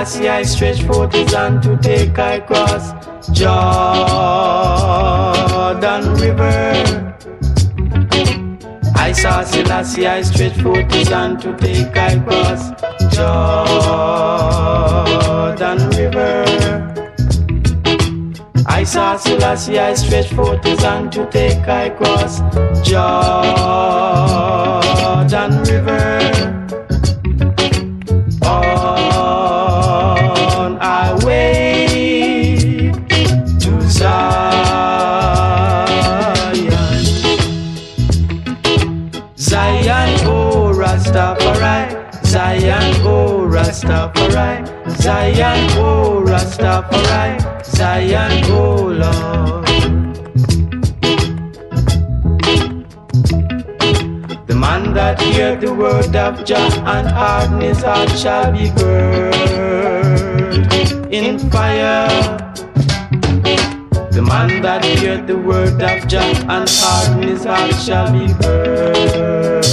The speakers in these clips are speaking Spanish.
saw Selassie, I stretch forth his hand to take I cross Jordan River. I saw Selassie, I stretch forth his hand to take I cross Jordan River. I saw Selassie, I stretch forth his hand to take I cross Jordan River. Zion, oh Lord. The man that hear the word of Jah and harden his heart shall be burned in fire. The man that hear the word of Jah and harden his heart shall be burned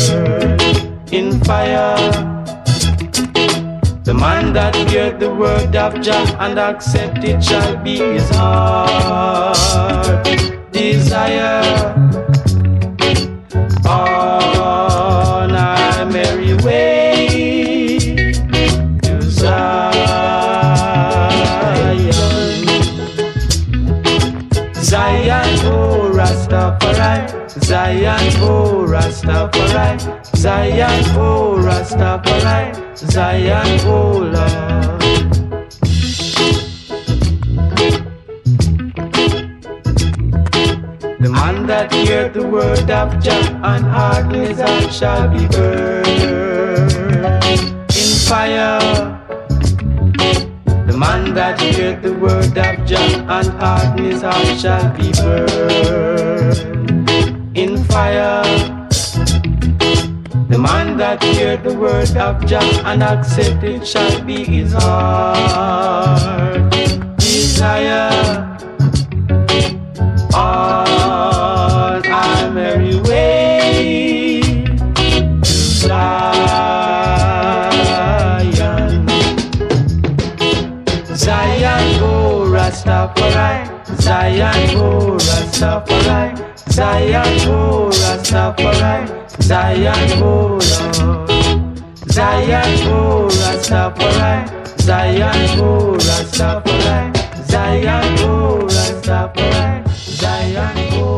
in fire. Man that hear the word of Jah and accept it shall be his heart desire. On our merry way to Zion. Zion, oh Rastafari. Zion, oh Rastafari. Zion, oh Rastafari. Zion, oh Lord. The man that hear the word of Jah and harden his heart shall be burned in fire. The man that hear the word of Jah and harden his heart shall be burned in fire. The man that hear the word of Jah and accept it shall be his heart desire. On our merry way to Zion. Zion, oh Rastafari. Zion, oh Rastafari. Zion Ho, Rastafari, Zion Ho, Zion Ho, Rastafari, Zion Ho, Rastafari, Zion Rastafari, Zion Ho.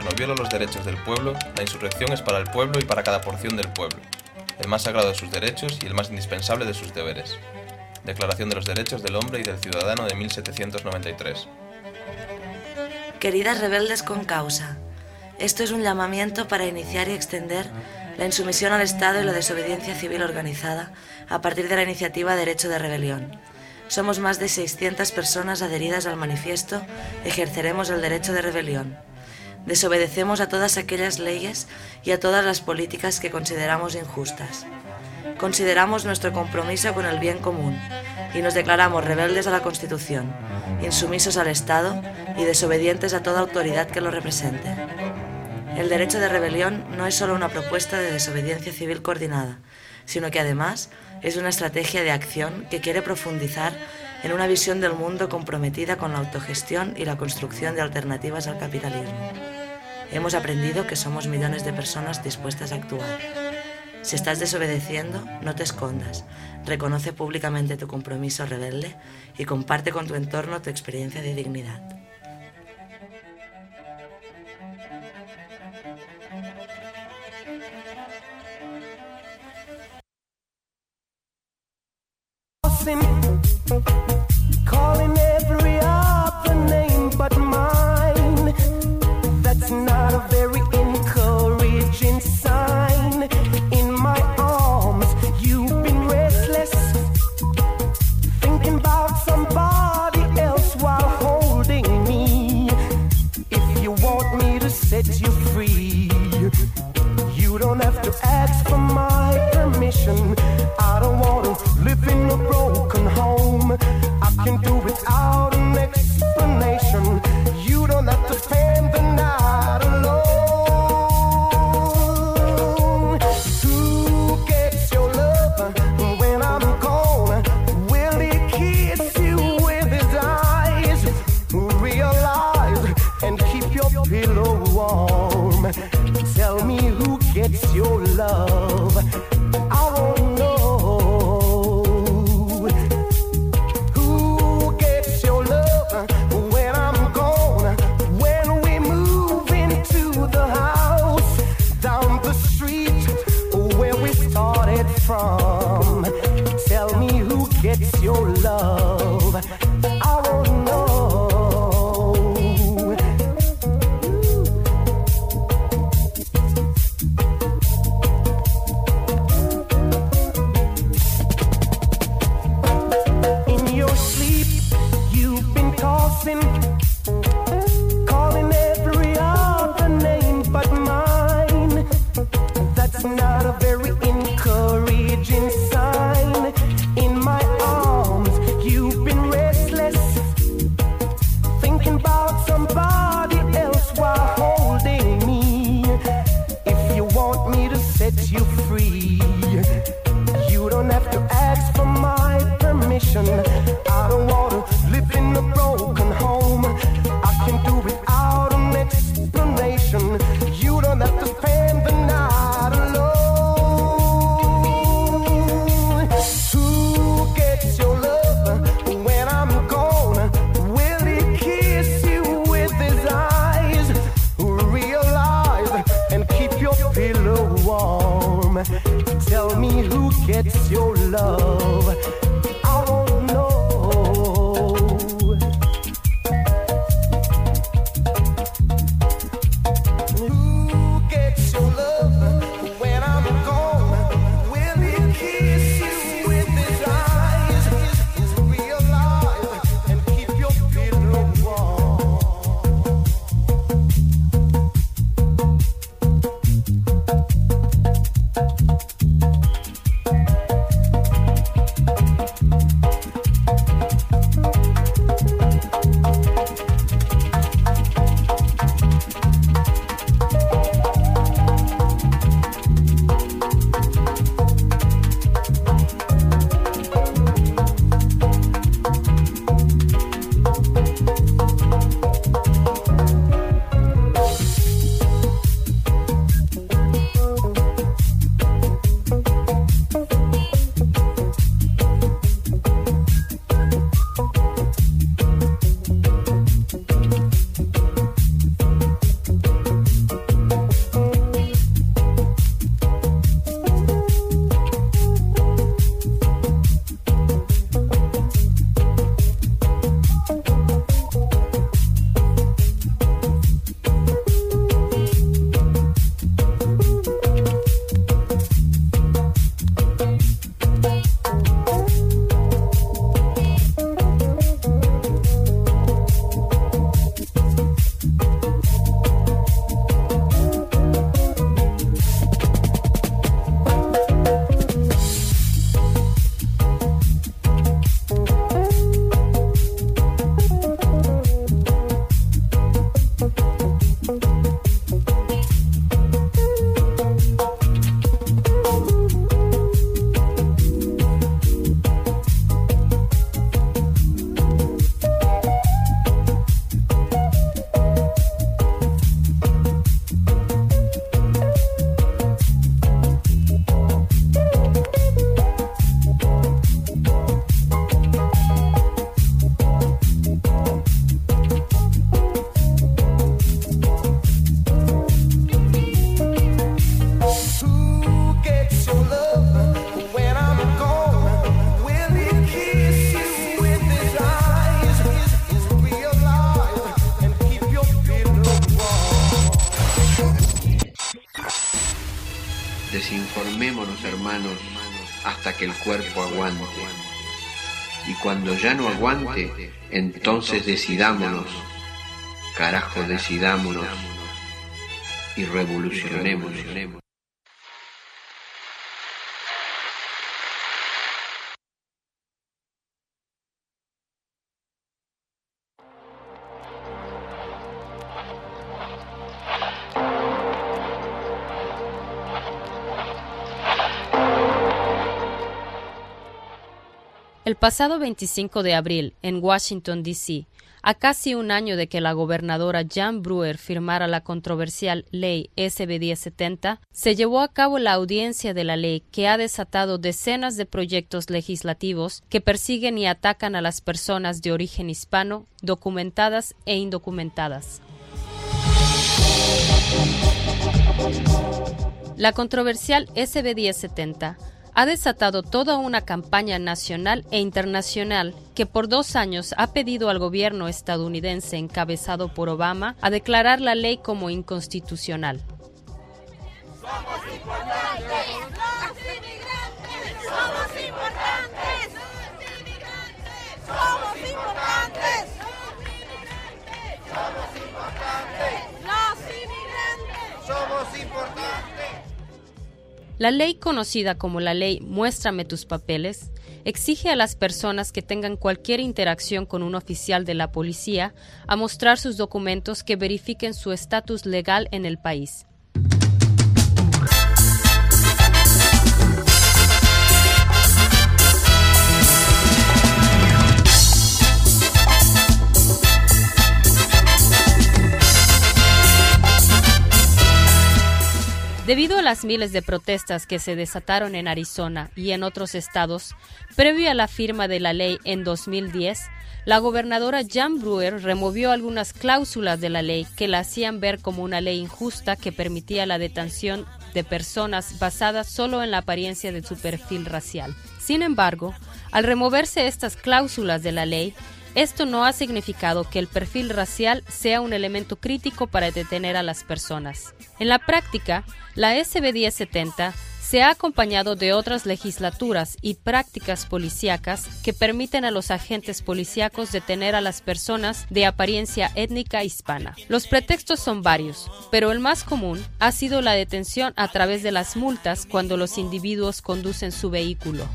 Gobierno viola los derechos del pueblo, la insurrección es para el pueblo y para cada porción del pueblo, el más sagrado de sus derechos y el más indispensable de sus deberes. Declaración de los Derechos del Hombre y del Ciudadano de 1793. Queridas rebeldes con causa, esto es un llamamiento para iniciar y extender la insumisión al Estado y la desobediencia civil organizada a partir de la iniciativa Derecho de Rebelión. Somos más de 600 personas adheridas al manifiesto Ejerceremos el derecho de rebelión. Desobedecemos a todas aquellas leyes y a todas las políticas que consideramos injustas. Consideramos nuestro compromiso con el bien común y nos declaramos rebeldes a la Constitución, insumisos al Estado y desobedientes a toda autoridad que lo represente. El derecho de rebelión no es solo una propuesta de desobediencia civil coordinada, sino que además es una estrategia de acción que quiere profundizar en una visión del mundo comprometida con la autogestión y la construcción de alternativas al capitalismo. Hemos aprendido que somos millones de personas dispuestas a actuar. Si estás desobedeciendo, no te escondas. Reconoce públicamente tu compromiso rebelde y comparte con tu entorno tu experiencia de dignidad. It's your love. Entonces decidámonos, carajo decidámonos y revolucionemos. El pasado 25 de abril, en Washington, D.C., a casi un año de que la gobernadora Jan Brewer firmara la controversial ley SB 1070, se llevó a cabo la audiencia de la ley que ha desatado decenas de proyectos legislativos que persiguen y atacan a las personas de origen hispano, documentadas e indocumentadas. La controversial SB 1070 ha desatado toda una campaña nacional e internacional que por dos años ha pedido al gobierno estadounidense encabezado por Obama a declarar la ley como inconstitucional. Somos La ley conocida como la ley Muéstrame tus papeles exige a las personas que tengan cualquier interacción con un oficial de la policía a mostrar sus documentos que verifiquen su estatus legal en el país. Debido a las miles de protestas que se desataron en Arizona y en otros estados, previo a la firma de la ley en 2010, la gobernadora Jan Brewer removió algunas cláusulas de la ley que la hacían ver como una ley injusta que permitía la detención de personas basadas solo en la apariencia de su perfil racial. Sin embargo, al removerse estas cláusulas de la ley, esto no ha significado que el perfil racial sea un elemento crítico para detener a las personas. En la práctica, la SB 1070 se ha acompañado de otras legislaturas y prácticas policíacas que permiten a los agentes policíacos detener a las personas de apariencia étnica hispana. Los pretextos son varios, pero el más común ha sido la detención a través de las multas cuando los individuos conducen su vehículo.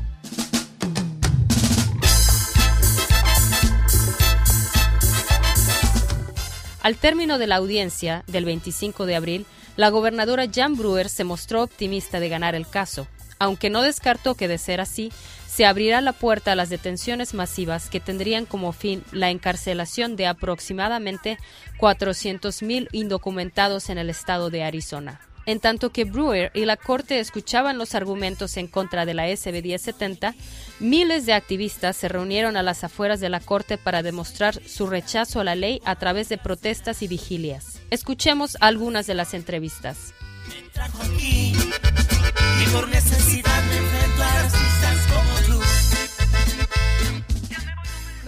Al término de la audiencia del 25 de abril, la gobernadora Jan Brewer se mostró optimista de ganar el caso, aunque no descartó que de ser así, se abrirá la puerta a las detenciones masivas que tendrían como fin la encarcelación de aproximadamente 400.000 indocumentados en el estado de Arizona. En tanto que Brewer y la Corte escuchaban los argumentos en contra de la SB 1070, miles de activistas se reunieron a las afueras de la Corte para demostrar su rechazo a la ley a través de protestas y vigilias. Escuchemos algunas de las entrevistas. Me trajo aquí y por necesidad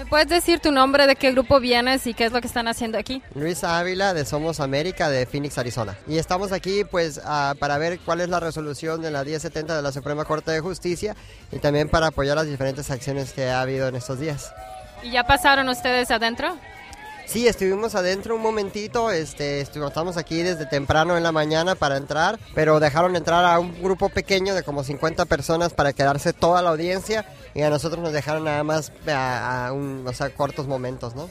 puedes decir tu nombre, de qué grupo vienes y qué es lo que están haciendo aquí? Luis Ávila de Somos América de Phoenix, Arizona. Y estamos aquí pues ah, para ver cuál es la resolución de la 1070 de la Suprema Corte de Justicia y también para apoyar las diferentes acciones que ha habido en estos días. ¿Y ya pasaron ustedes adentro? Sí, estuvimos adentro un momentito, este, estuvimos, estamos aquí desde temprano en la mañana para entrar, pero dejaron entrar a un grupo pequeño de como 50 personas para quedarse toda la audiencia y a nosotros nos dejaron nada más a, a un, o sea, cortos momentos, ¿no?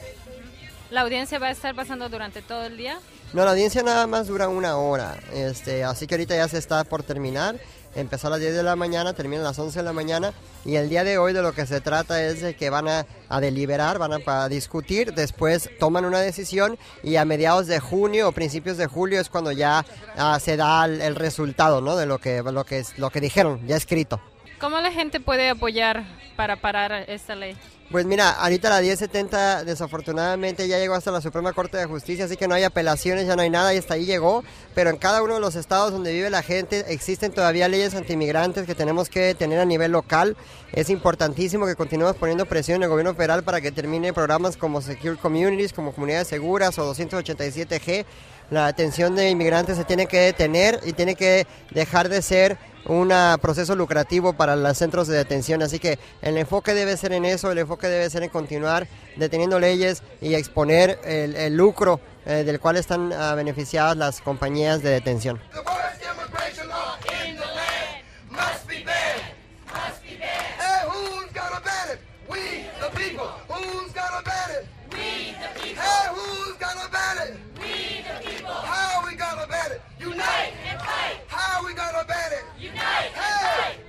¿La audiencia va a estar pasando durante todo el día? No, la audiencia nada más dura una hora, este, así que ahorita ya se está por terminar. Empezó a las 10 de la mañana, termina a las 11 de la mañana y el día de hoy de lo que se trata es de que van a, deliberar, van a, a discutir, después toman una decisión y a mediados de junio o principios de julio es cuando ya ah, se da el, el resultado ¿no? de lo que, lo, que, lo que dijeron, ya escrito. ¿Cómo la gente puede apoyar para parar esta ley? Pues mira, ahorita la 1070 desafortunadamente ya llegó hasta la Suprema Corte de Justicia, así que no hay apelaciones, ya no hay nada y hasta ahí llegó, pero en cada uno de los estados donde vive la gente existen todavía leyes antimigrantes que tenemos que tener a nivel local. Es importantísimo que continuemos poniendo presión en el gobierno federal para que termine programas como Secure Communities, como comunidades seguras o 287G. La atención de inmigrantes se tiene que detener y tiene que dejar de ser un proceso lucrativo para los centros de detención. Así que el enfoque debe ser en eso, el enfoque debe ser en continuar deteniendo leyes y exponer el, lucro eh, del cual están ah, beneficiadas las compañías de detención.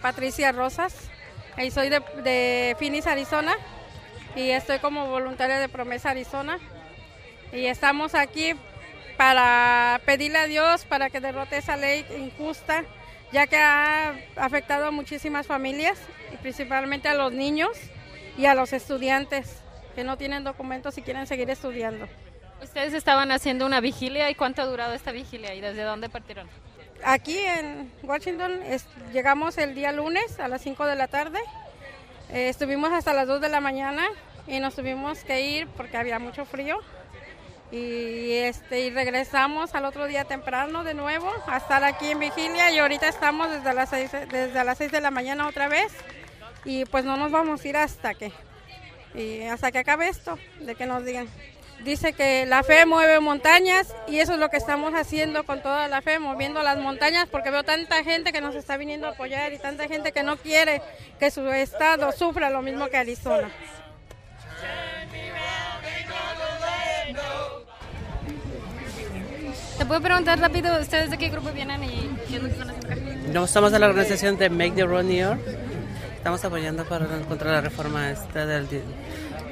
Patricia Rosas, soy de, de Phoenix, Arizona, y estoy como voluntaria de Promesa Arizona. Y estamos aquí para pedirle a Dios para que derrote esa ley injusta, ya que ha afectado a muchísimas familias, y principalmente a los niños y a los estudiantes que no tienen documentos y quieren seguir estudiando. Ustedes estaban haciendo una vigilia y cuánto ha durado esta vigilia y desde dónde partieron? Aquí en Washington llegamos el día lunes a las 5 de la tarde. Eh, estuvimos hasta las 2 de la mañana y nos tuvimos que ir porque había mucho frío. Y, este, y regresamos al otro día temprano de nuevo a estar aquí en vigilia y ahorita estamos desde las 6, desde las 6 de la mañana otra vez y pues no nos vamos a ir hasta que, hasta que acabe esto, de que nos digan. Dice que la fe mueve montañas y eso es lo que estamos haciendo con toda la fe, moviendo las montañas porque veo tanta gente que nos está viniendo a apoyar y tanta gente que no quiere que su estado sufra lo mismo que Arizona. ¿Te puedo preguntar rápido ustedes de qué grupo vienen y qué es lo que estamos a la organización de Make the Road New York. Estamos apoyando para contra la reforma esta del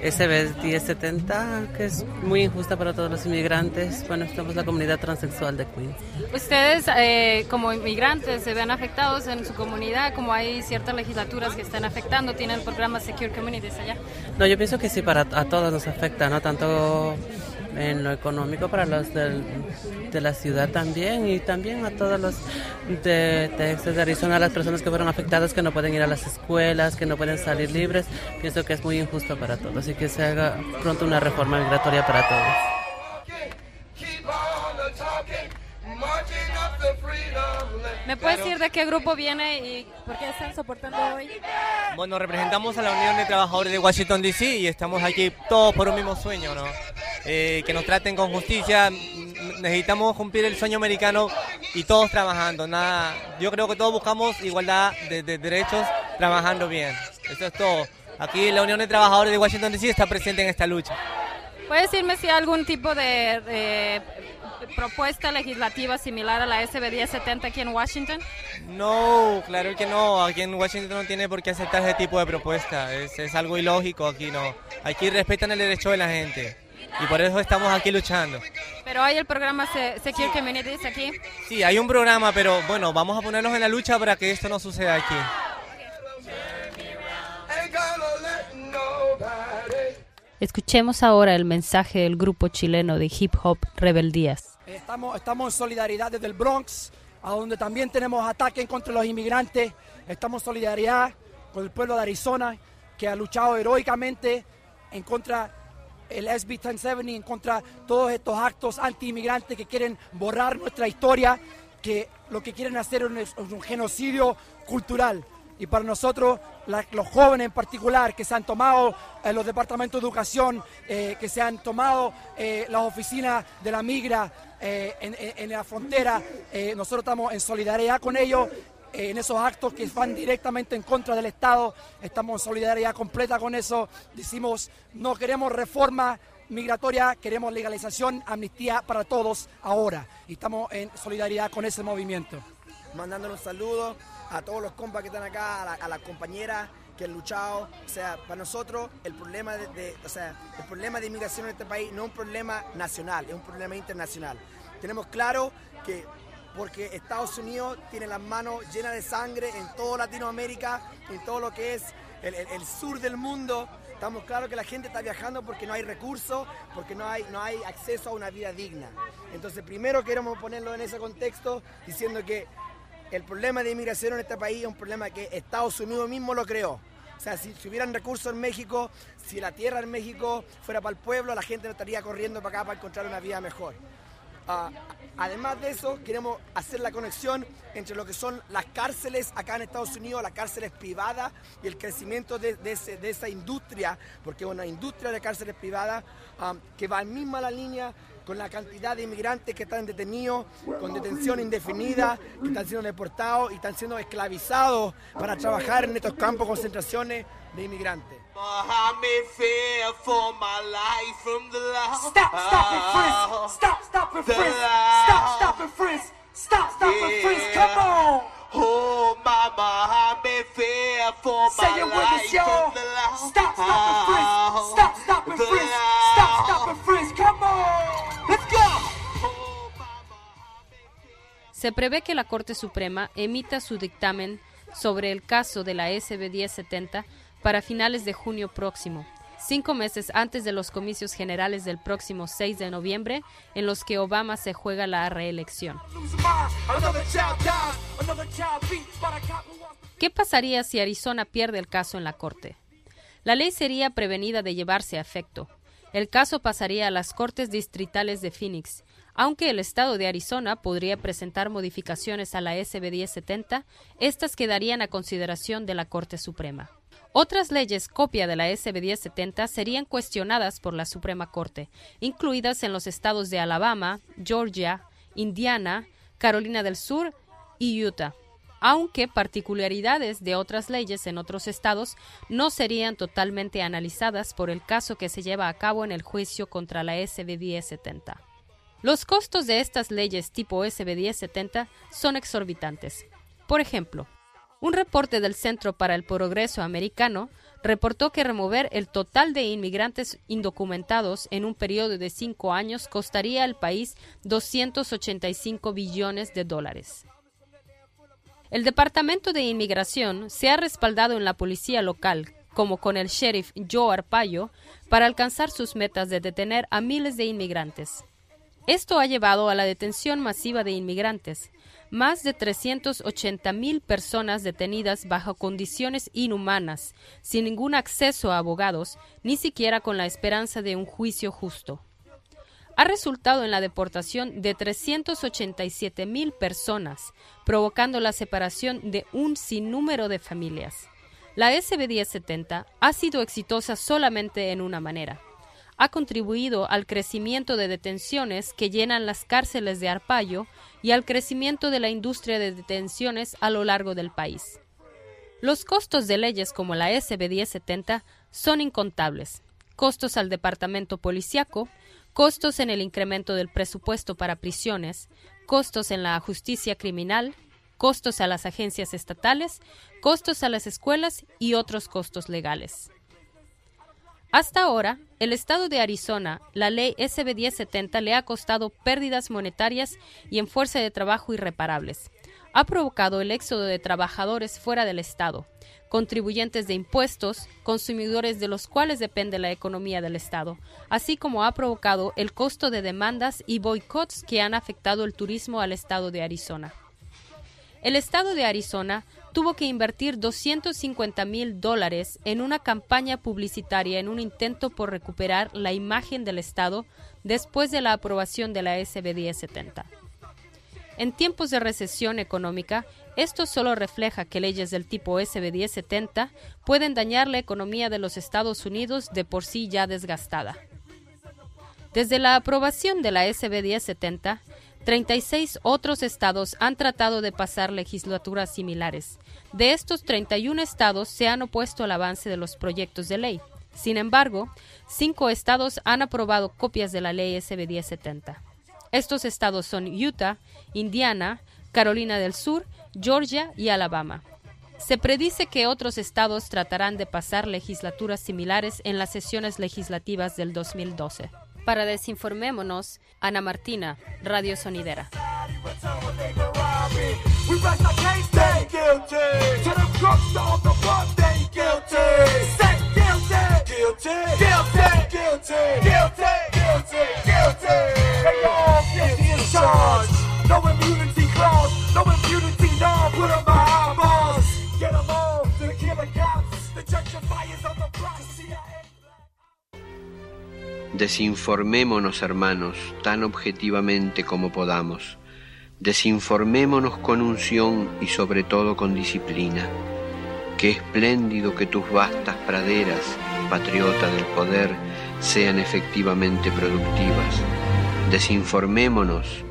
di- SB 1070, que es muy injusta para todos los inmigrantes. Bueno, estamos la comunidad transexual de Queens. Ustedes eh, como inmigrantes se ven afectados en su comunidad, como hay ciertas legislaturas que están afectando, tienen el programa Secure Communities allá. No, yo pienso que sí, para a todos nos afecta, ¿no? Tanto en lo económico para los de la ciudad también y también a todos los de Texas, de Arizona, las personas que fueron afectadas, que no pueden ir a las escuelas, que no pueden salir libres. Pienso que es muy injusto para todos y que se haga pronto una reforma migratoria para todos. ¿Me puedes decir de qué grupo viene y por qué están soportando hoy? Bueno, representamos a la Unión de Trabajadores de Washington DC y estamos aquí todos por un mismo sueño, ¿no? Eh, que nos traten con justicia. Necesitamos cumplir el sueño americano y todos trabajando. Nada, yo creo que todos buscamos igualdad de, de derechos trabajando bien. Eso es todo. Aquí la Unión de Trabajadores de Washington DC está presente en esta lucha. ¿Puedes decirme si hay algún tipo de eh, propuesta legislativa similar a la SB 1070 aquí en Washington? No, claro que no. Aquí en Washington no tiene por qué aceptar ese tipo de propuesta. Es, es algo ilógico aquí, no. Aquí respetan el derecho de la gente. Y por eso estamos aquí luchando. Pero hay el programa Se- Secure Communities aquí. Sí, hay un programa, pero bueno, vamos a ponernos en la lucha para que esto no suceda aquí. Escuchemos ahora el mensaje del grupo chileno de hip hop Rebeldías. Estamos, estamos en solidaridad desde el Bronx, a donde también tenemos ataques contra los inmigrantes. Estamos en solidaridad con el pueblo de Arizona, que ha luchado heroicamente en contra el SB 1070, en contra todos estos actos anti-inmigrantes que quieren borrar nuestra historia, que lo que quieren hacer es un genocidio cultural. Y para nosotros, los jóvenes en particular, que se han tomado eh, los departamentos de educación, eh, que se han tomado eh, las oficinas de la migra en, en- la frontera, nosotros estamos en solidaridad con ellos. en esos actos que van directamente en contra del Estado, estamos en solidaridad completa con eso. Decimos, no queremos reforma migratoria, queremos legalización, amnistía para todos ahora. Y estamos en solidaridad con ese movimiento. mandándole un saludo a todos los compas que están acá, a, la- a las compañeras que han luchado. O sea, para nosotros el problema de, o sea, el problema de inmigración en este país no es un problema nacional, es un problema internacional. Tenemos claro que porque Estados Unidos tiene las manos llenas de sangre en toda Latinoamérica, en todo lo que es el, el- el sur del mundo. Estamos claros que la gente está viajando porque no hay recursos, porque no hay, no hay acceso a una vida digna. Entonces, primero queremos ponerlo en ese contexto, diciendo que el problema de inmigración en este país es un problema que Estados Unidos mismo lo creó. O sea, si, si hubieran recursos en México, si la tierra en México fuera para el pueblo, la gente no estaría corriendo para acá para encontrar una vida mejor. Ah, además de eso, queremos hacer la conexión entre lo que son las cárceles acá en Estados Unidos, las cárceles privadas y el crecimiento de, de esa industria, porque es una industria de cárceles privadas ah, que va en misma la línea con la cantidad de inmigrantes que están detenidos, con detención indefinida, que están siendo deportados y están siendo esclavizados para trabajar en estos campos de concentraciones de inmigrantes. Stop, stop and frisk. Come on. Oh, my Mohammed fear for Say my it with life us, y'all. Stop, stop and frisk. Stop, stop and frisk. Stop, stop and frisk. Come on. Se prevé que la Corte Suprema emita su dictamen sobre el caso de la SB 1070 para finales de junio próximo, cinco meses antes de los comicios generales del próximo 6 de noviembre, en los que Obama se juega la reelección. ¿Qué pasaría si Arizona pierde el caso en la Corte? La ley sería prevenida de llevarse a efecto. El caso pasaría a las Cortes Distritales de Phoenix, aunque el Estado de Arizona podría presentar modificaciones a la SB 1070, estas quedarían a consideración de la Corte Suprema. Otras leyes copia de la SB 1070 serían cuestionadas por la Suprema Corte, incluidas en los estados de Alabama, Georgia, Indiana, Carolina del Sur y Utah aunque particularidades de otras leyes en otros estados no serían totalmente analizadas por el caso que se lleva a cabo en el juicio contra la SB 1070. Los costos de estas leyes tipo SB 1070 son exorbitantes. Por ejemplo, un reporte del Centro para el Progreso Americano reportó que remover el total de inmigrantes indocumentados en un periodo de cinco años costaría al país 285 billones de dólares. El Departamento de Inmigración se ha respaldado en la policía local, como con el sheriff Joe Arpaio, para alcanzar sus metas de detener a miles de inmigrantes. Esto ha llevado a la detención masiva de inmigrantes, más de 380 mil personas detenidas bajo condiciones inhumanas, sin ningún acceso a abogados, ni siquiera con la esperanza de un juicio justo ha resultado en la deportación de 387 mil personas, provocando la separación de un sinnúmero de familias. La SB 1070 ha sido exitosa solamente en una manera. Ha contribuido al crecimiento de detenciones que llenan las cárceles de Arpaio y al crecimiento de la industria de detenciones a lo largo del país. Los costos de leyes como la SB 1070 son incontables. Costos al departamento policiaco, costos en el incremento del presupuesto para prisiones, costos en la justicia criminal, costos a las agencias estatales, costos a las escuelas y otros costos legales. Hasta ahora, el estado de Arizona, la ley SB 1070 le ha costado pérdidas monetarias y en fuerza de trabajo irreparables. Ha provocado el éxodo de trabajadores fuera del estado, contribuyentes de impuestos, consumidores de los cuales depende la economía del Estado, así como ha provocado el costo de demandas y boicots que han afectado el turismo al Estado de Arizona. El Estado de Arizona tuvo que invertir 250 mil dólares en una campaña publicitaria en un intento por recuperar la imagen del Estado después de la aprobación de la SB 1070. En tiempos de recesión económica, esto solo refleja que leyes del tipo SB 1070 pueden dañar la economía de los Estados Unidos de por sí ya desgastada. Desde la aprobación de la SB 1070, 36 otros estados han tratado de pasar legislaturas similares. De estos 31 estados se han opuesto al avance de los proyectos de ley. Sin embargo, cinco estados han aprobado copias de la ley SB 1070. Estos estados son Utah, Indiana, Carolina del Sur, Georgia y Alabama. Se predice que otros estados tratarán de pasar legislaturas similares en las sesiones legislativas del 2012. Para Desinformémonos, Ana Martina, Radio Sonidera. We rest our case, they guilty. To the crooks Desinformémonos, hermanos, tan objetivamente como podamos. Desinformémonos con unción y sobre todo con disciplina. Qué espléndido que tus vastas praderas, patriota del poder, sean efectivamente productivas. Desinformémonos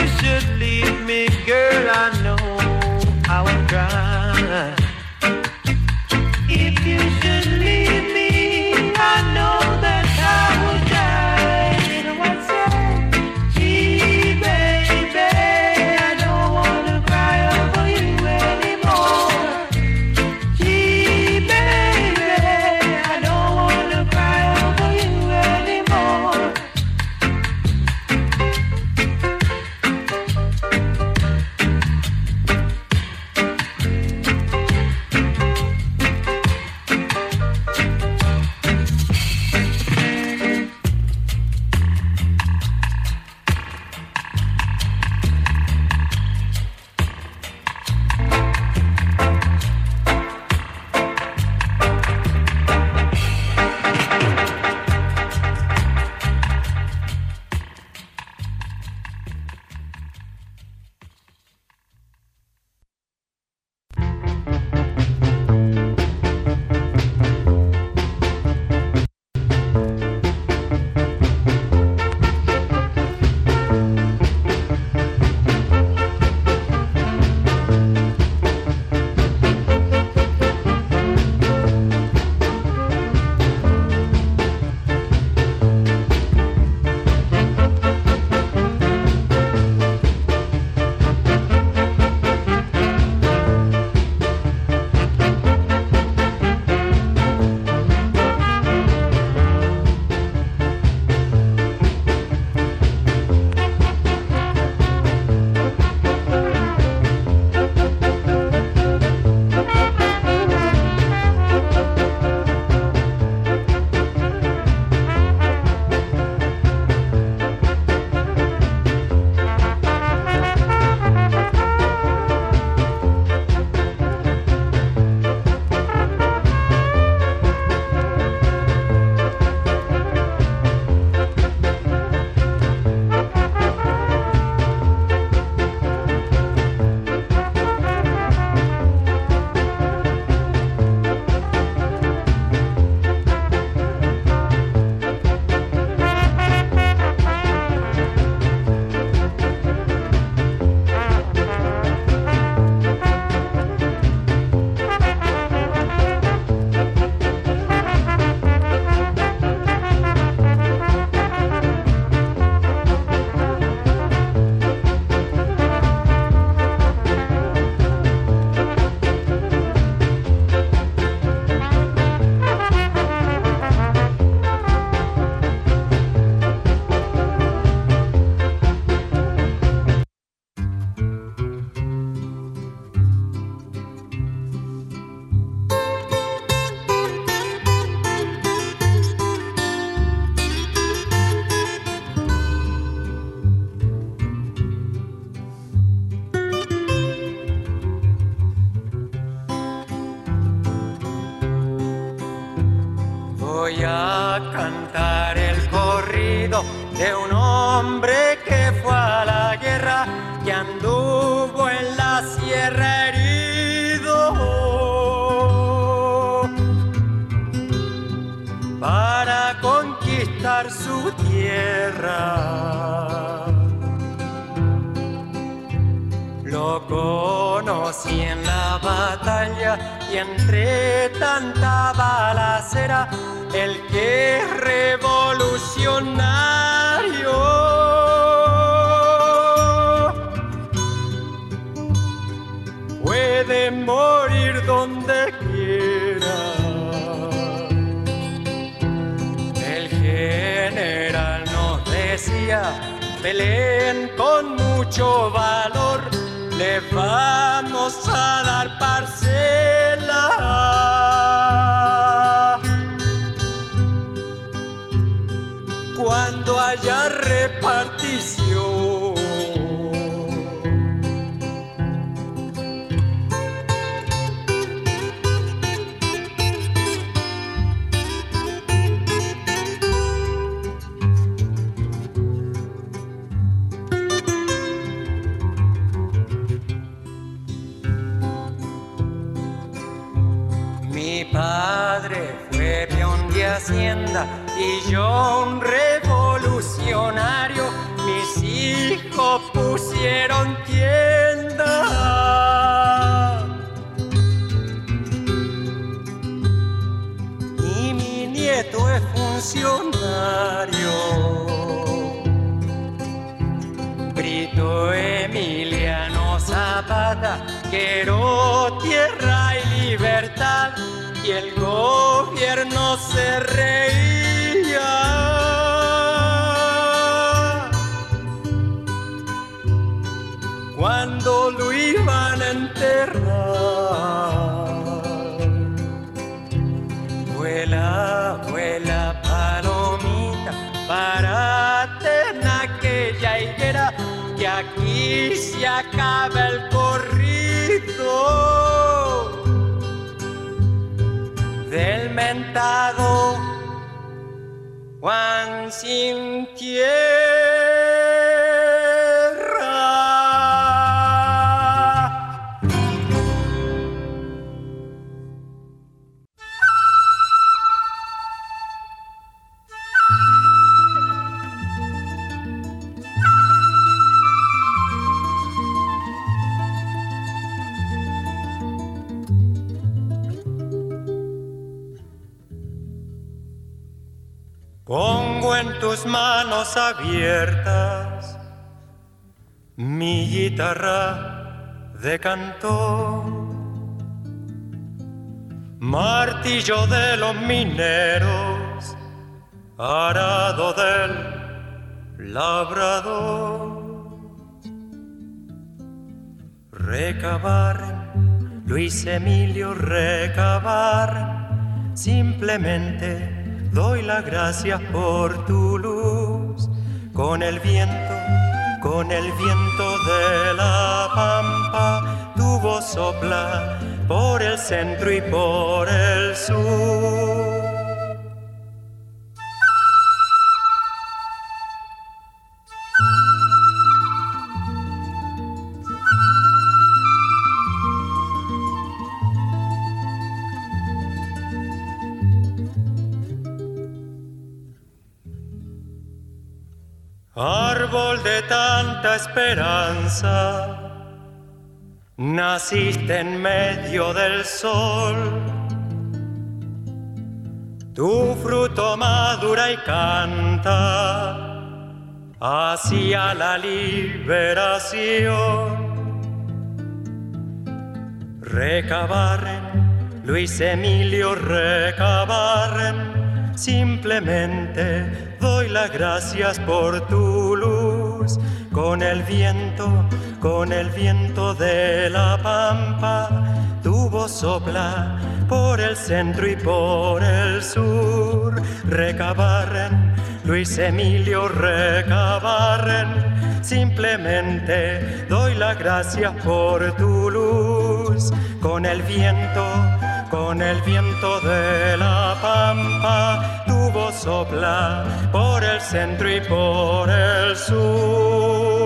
you should leave me, girl, I know. Que aquí se acaba el corrido del mentado Juan sin en tus manos abiertas mi guitarra de canto, martillo de los mineros, arado del labrador. Recabar, Luis Emilio, recabar, simplemente doy las gracias por tu luz, con el viento, con el viento de la pampa, tu voz sopla por el centro y por el sur. Tanta esperanza, naciste en medio del sol. Tu fruto madura y canta hacia la liberación. Recabarren, Luis Emilio, recabarren, simplemente doy las gracias por tu con el viento, con el viento de la pampa, tu voz sopla por el centro y por el sur, recabarren, Luis Emilio, recabarren, simplemente doy las gracias por tu luz, con el viento, con el viento de la pampa, tu voz sopla por el centro y por el sur.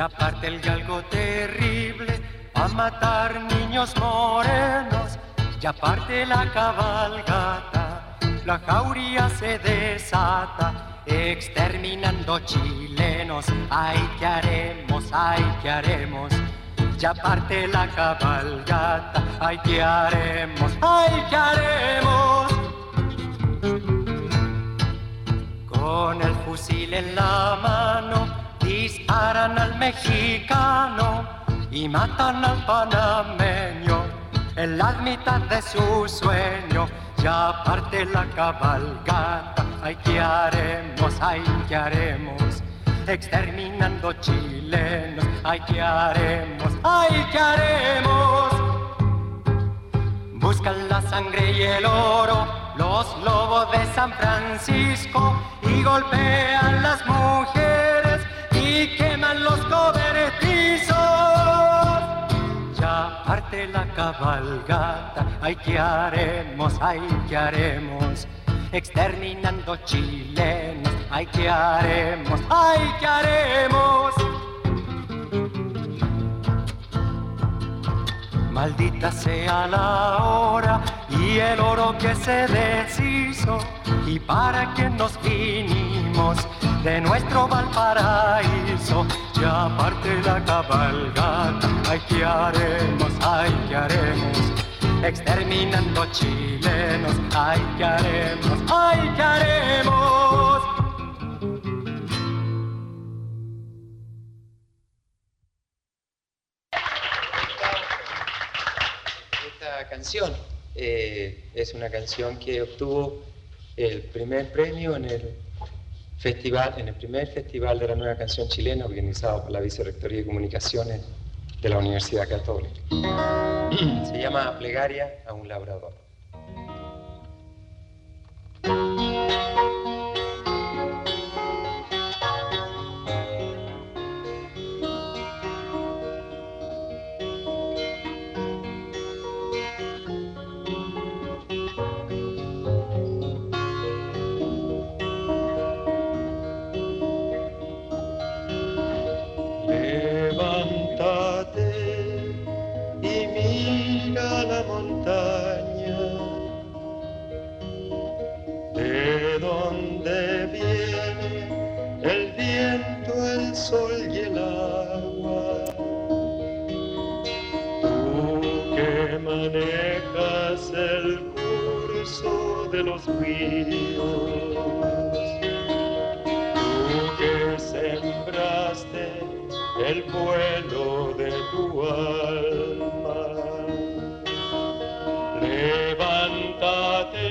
Ya parte el galgo terrible a matar niños morenos, ya parte la cabalgata, la jauría se desata, exterminando chilenos. Ay, ¿qué haremos? Ay, ¿qué haremos? Ya parte la cabalgata, ay, ¿qué haremos? Ay, ¿qué haremos? Con el fusil en la mano, disparan al mexicano y matan al panameño en la mitad de su sueño. Ya parte la cabalgata, ay, ¿qué haremos? Ay, ¿qué haremos? Exterminando chilenos, ay, ¿qué haremos? Ay, ¿qué haremos? Buscan la sangre y el oro, los lobos de San Francisco, y golpean las mujeres y queman los cobertizos. Ya parte la cabalgata, ay, ¿qué haremos? Ay, ¿qué haremos? Exterminando chilenos, ay, ¿qué haremos? Ay, ¿qué haremos? Maldita sea la hora y el oro que se deshizo. Y para que nos vinimos de nuestro Valparaíso, ya parte la cabalgata. Ay, ¿qué haremos? Ay, ¿qué haremos? Exterminando chilenos. Ay, ¿qué haremos? Ay, ¿qué haremos? Eh, es una canción que obtuvo el primer premio en el festival, en el primer festival de la nueva canción chilena organizado por la Vicerrectoría de Comunicaciones de la Universidad Católica. Se llama Plegaria a un labrador. De los ríos, tú que sembraste el vuelo de tu alma. Levántate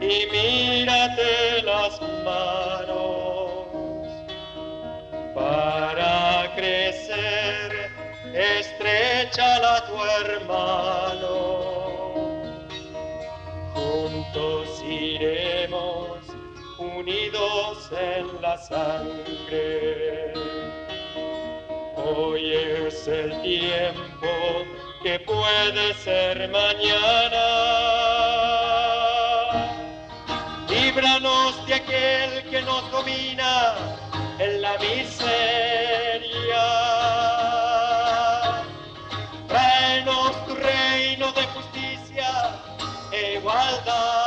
y mírate unidos en la sangre. Hoy es el tiempo que puede ser mañana. Líbranos de aquel que nos domina en la miseria. Tráenos tu reino de justicia e igualdad.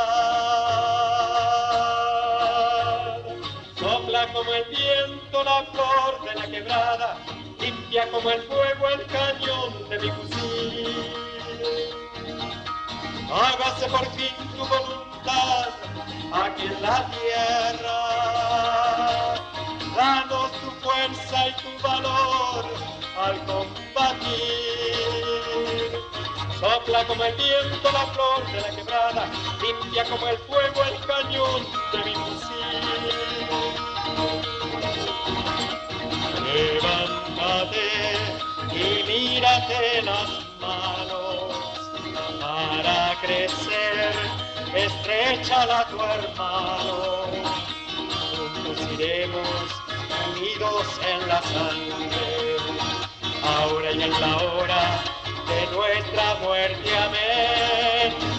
Flor de la quebrada, limpia como el fuego el cañón de mi fusil. Hágase por fin tu voluntad aquí en la tierra. Danos tu fuerza y tu valor al combatir. Sopla como el viento la flor de la quebrada, limpia como el fuego el cañón de mi fusil. Levántate y mírate las manos para crecer, estrechala tu hermano. Juntos iremos unidos en la sangre, ahora y en la hora de nuestra muerte. Amén.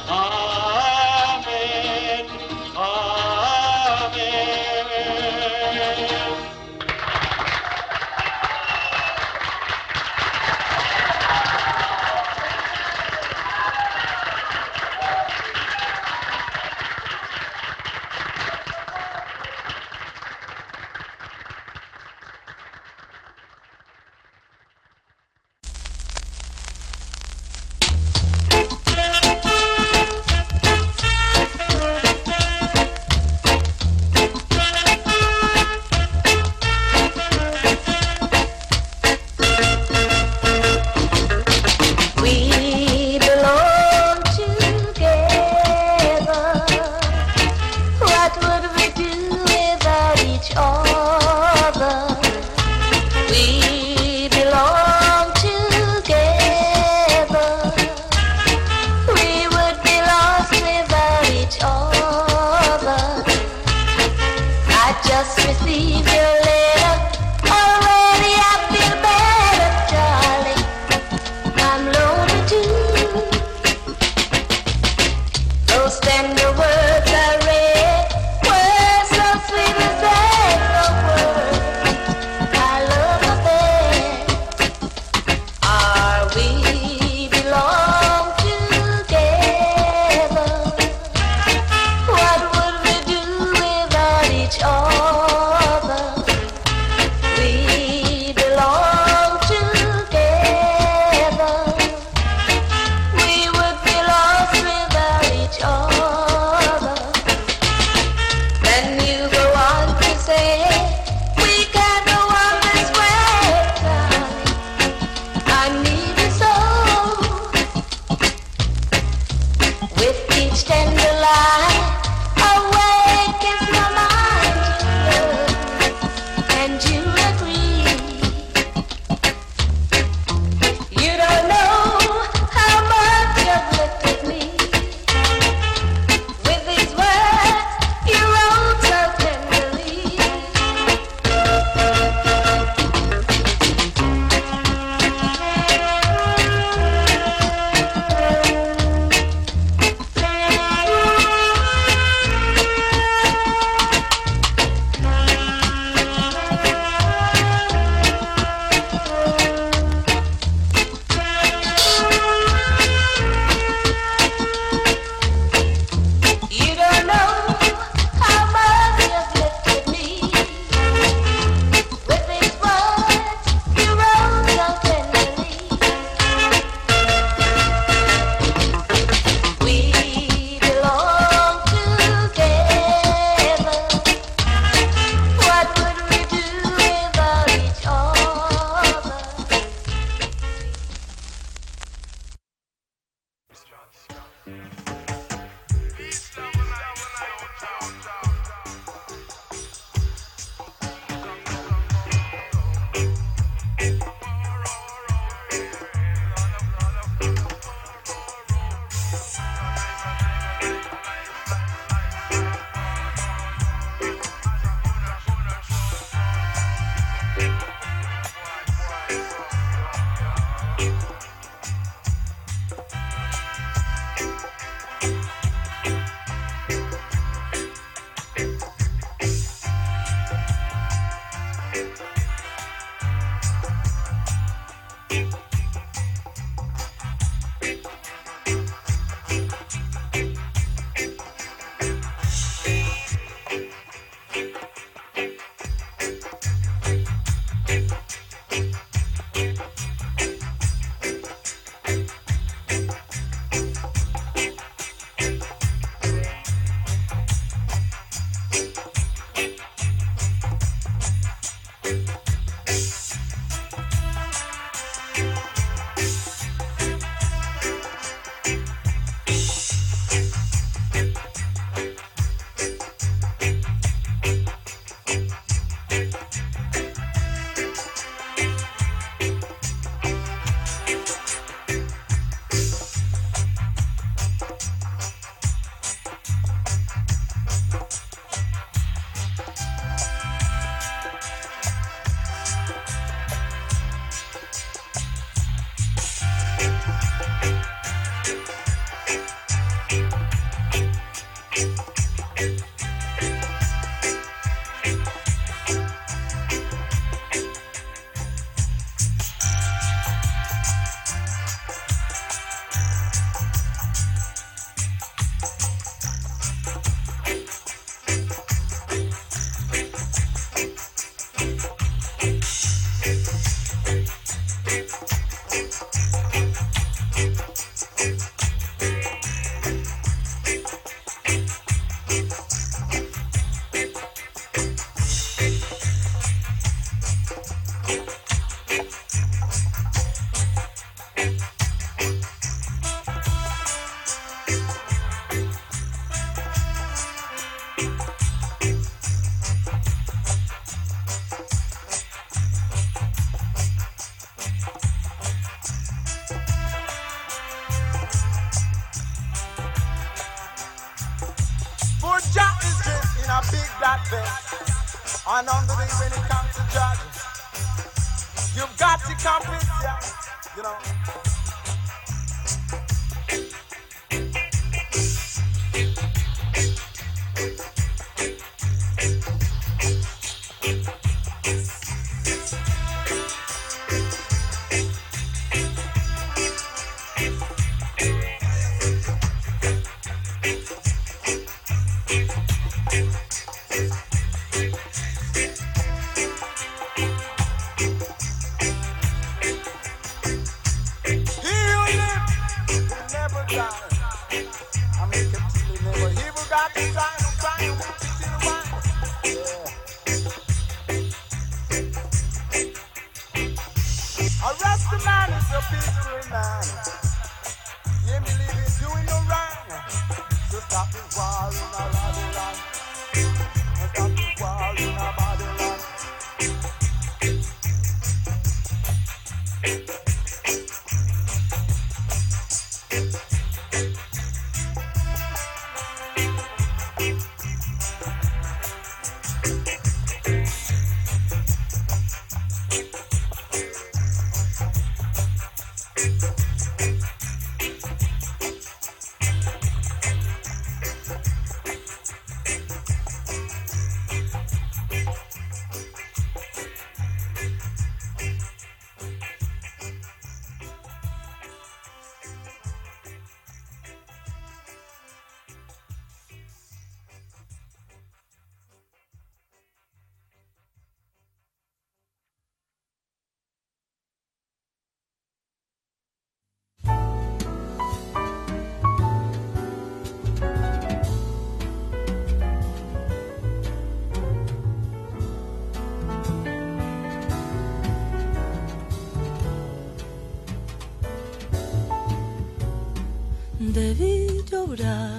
dura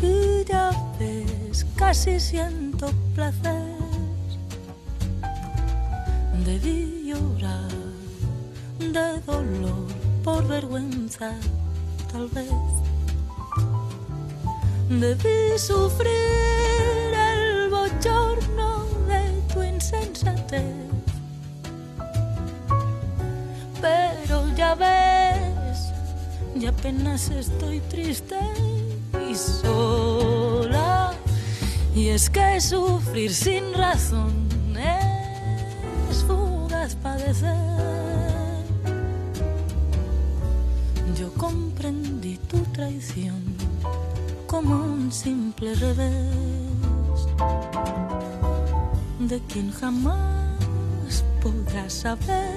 y a veces casi siento Que sufrir sin razón es fugaz padecer. Yo comprendí tu traición como un simple revés de quien jamás podrás saber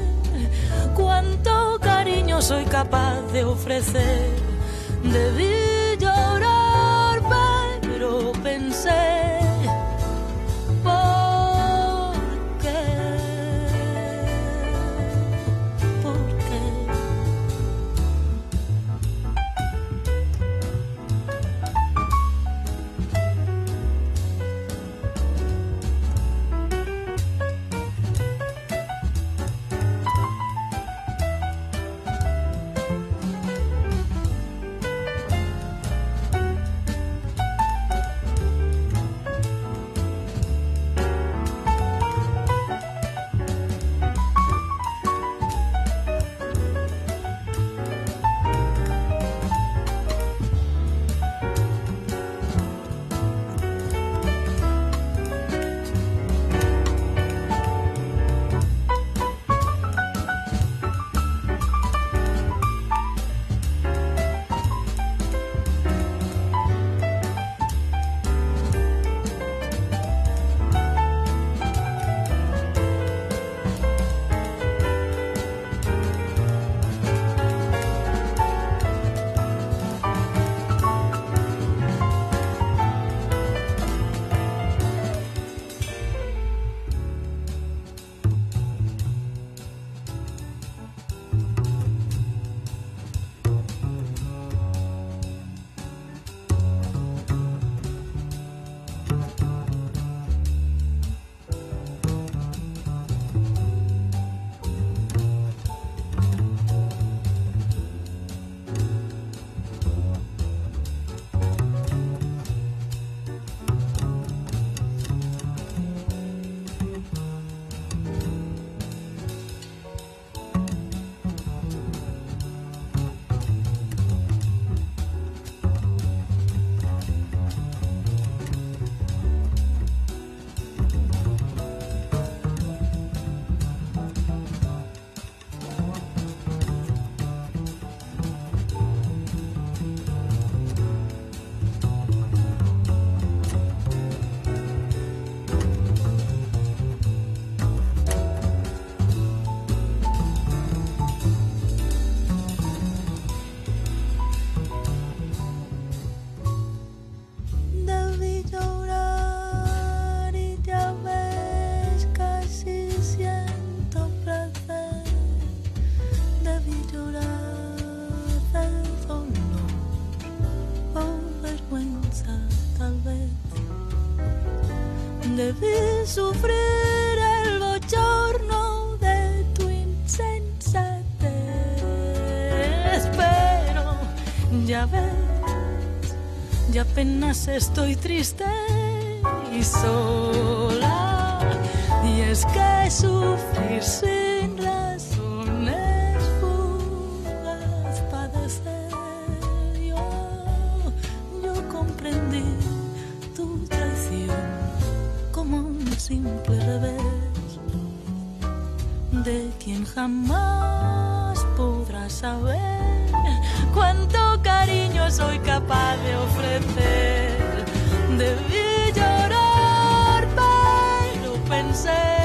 cuánto cariño soy capaz de ofrecer. De y apenas estoy triste y sola. Y es que sufrir sin razón es fugaz padecer. Yo, yo comprendí tu traición como un simple revés de quien jamás podrá saber cuánto cariño soy capaz de ofrecer. Debí llorar, pero pensé.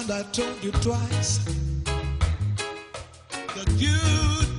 And I told you twice that you'd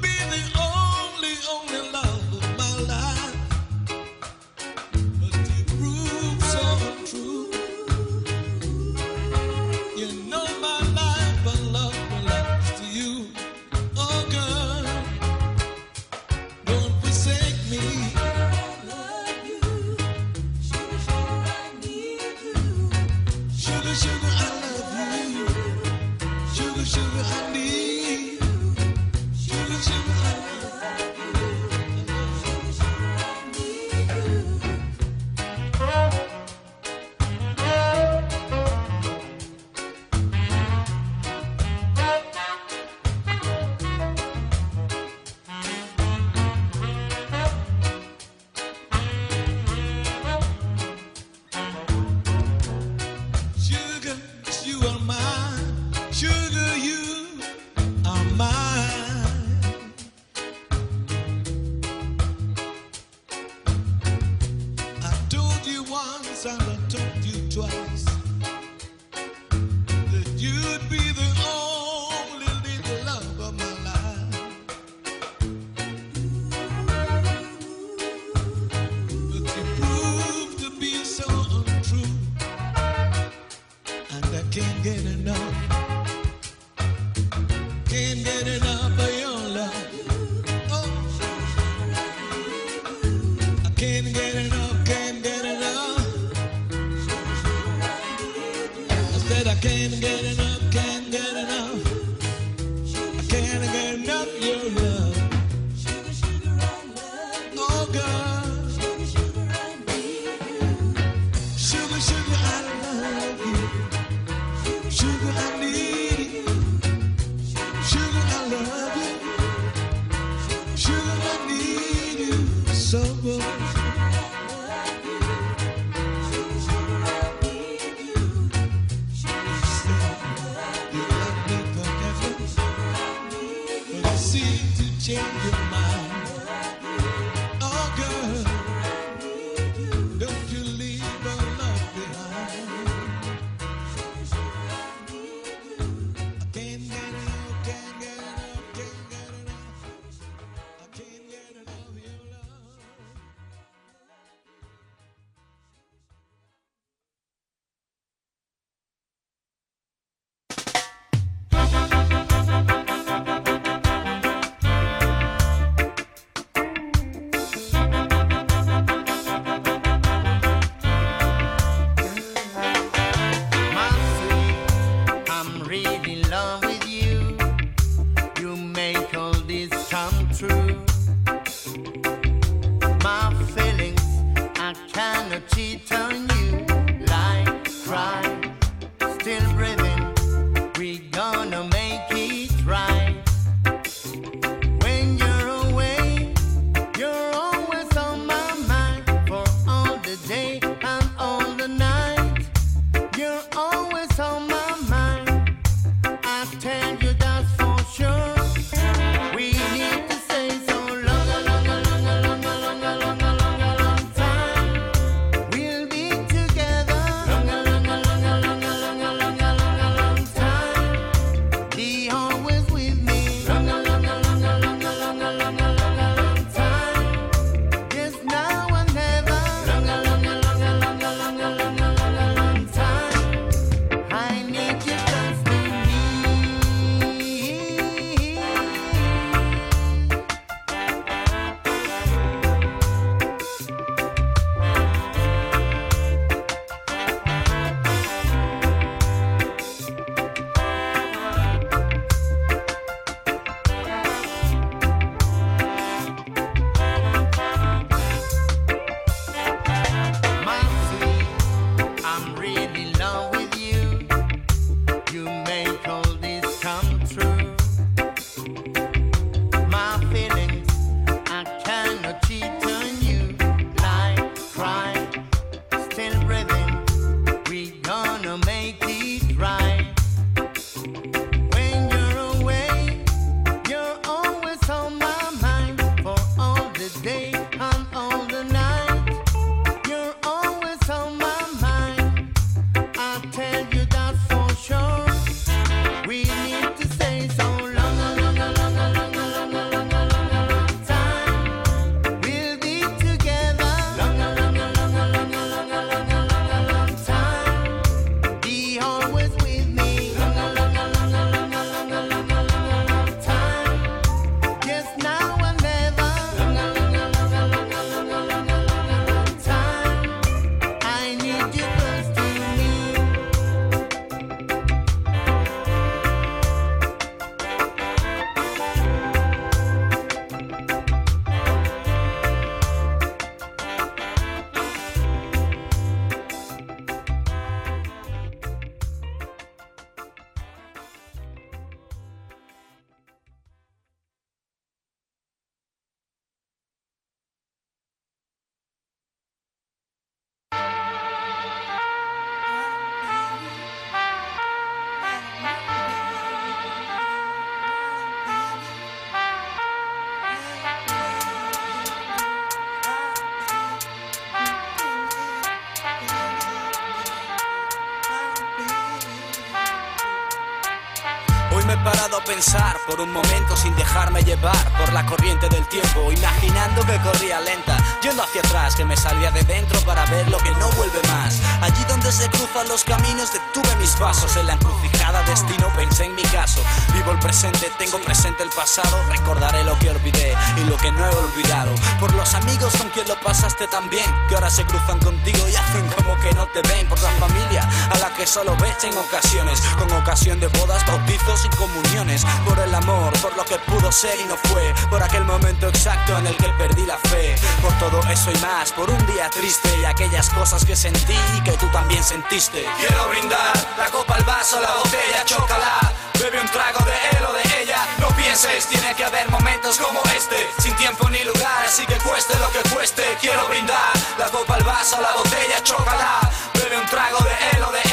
pensar por un momento sin dejarme llevar por la corriente del tiempo, imaginando que corría lenta, yendo hacia atrás, que me salía de dentro para ver lo que no vuelve más. Allí donde se cruzan los caminos detuve mis pasos, en la encrucijada destino pensé en mi caso. Vivo el presente, tengo presente el pasado, recordaré lo que olvidé y lo que no he olvidado. Por los amigos con quien lo pasaste tan bien, que ahora se cruzan contigo y hacen como que no te ven. Por la familia a la que solo ves en ocasiones, con ocasión de bodas, bautizos y comuniones. Por el amor, por lo que pudo ser y no fue, por aquel momento exacto en el que perdí la fe. Por todo eso y más, por un día triste y aquellas cosas que sentí y que tú también sentiste. Quiero brindar la copa al vaso, la botella, chócala. Bebe un trago de él o de ella. No pienses, tiene que haber momentos como este, sin tiempo ni lugar, así que cueste lo que cueste. Quiero brindar la copa al vaso, la botella, chócala. Bebe un trago de él o de ella.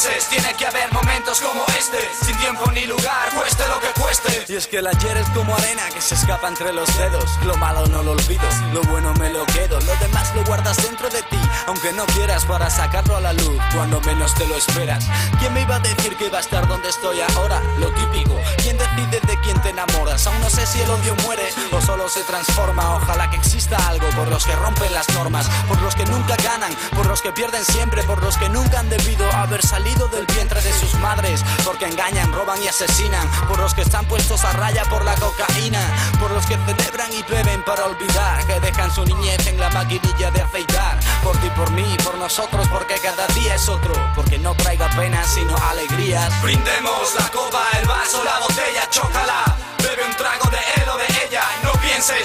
Tiene que haber momentos como este, sin tiempo ni lugar, cueste lo que cueste. Y es que el ayer es como arena que se escapa entre los dedos. Lo malo no lo olvido, lo bueno me lo quedo. Lo demás lo guardas dentro de ti, aunque no quieras para sacarlo a la luz cuando menos te lo esperas. ¿Quién me iba a decir que iba a estar donde estoy ahora? Lo típico. ¿Quién decide de quién te enamoras? Aún no sé si el odio muere o solo se transforma. Ojalá que exista algo por los que rompen las normas, por los que nunca ganan, por los que pierden siempre, por los que nunca han debido haber salido del vientre de sus madres, porque engañan, roban y asesinan, por los que están puestos a raya por la cocaína, por los que celebran y beben para olvidar, que dejan su niñez en la maquinilla de afeitar, por ti, por mí, por nosotros, porque cada día es otro, porque no traiga penas sino alegrías. Brindemos la copa, el vaso, la botella, chócala,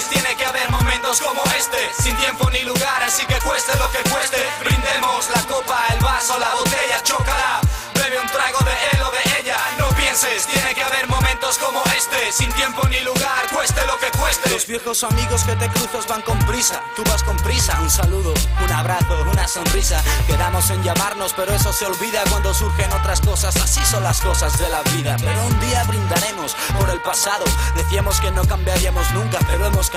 tiene que haber momentos como este, sin tiempo ni lugar, así que cueste lo que cueste, brindemos la copa, el vaso, la botella, chócala, bebe un trago de él o de ella, tiene que haber momentos como este, sin tiempo ni lugar, cueste lo que cueste. Los viejos amigos que te cruzas van con prisa, tú vas con prisa, un saludo, un abrazo, una sonrisa, quedamos en llamarnos, pero eso se olvida cuando surgen otras cosas, así son las cosas de la vida, pero un día brindaremos por el pasado, decíamos que no cambiaríamos nunca, pero hemos cambiado.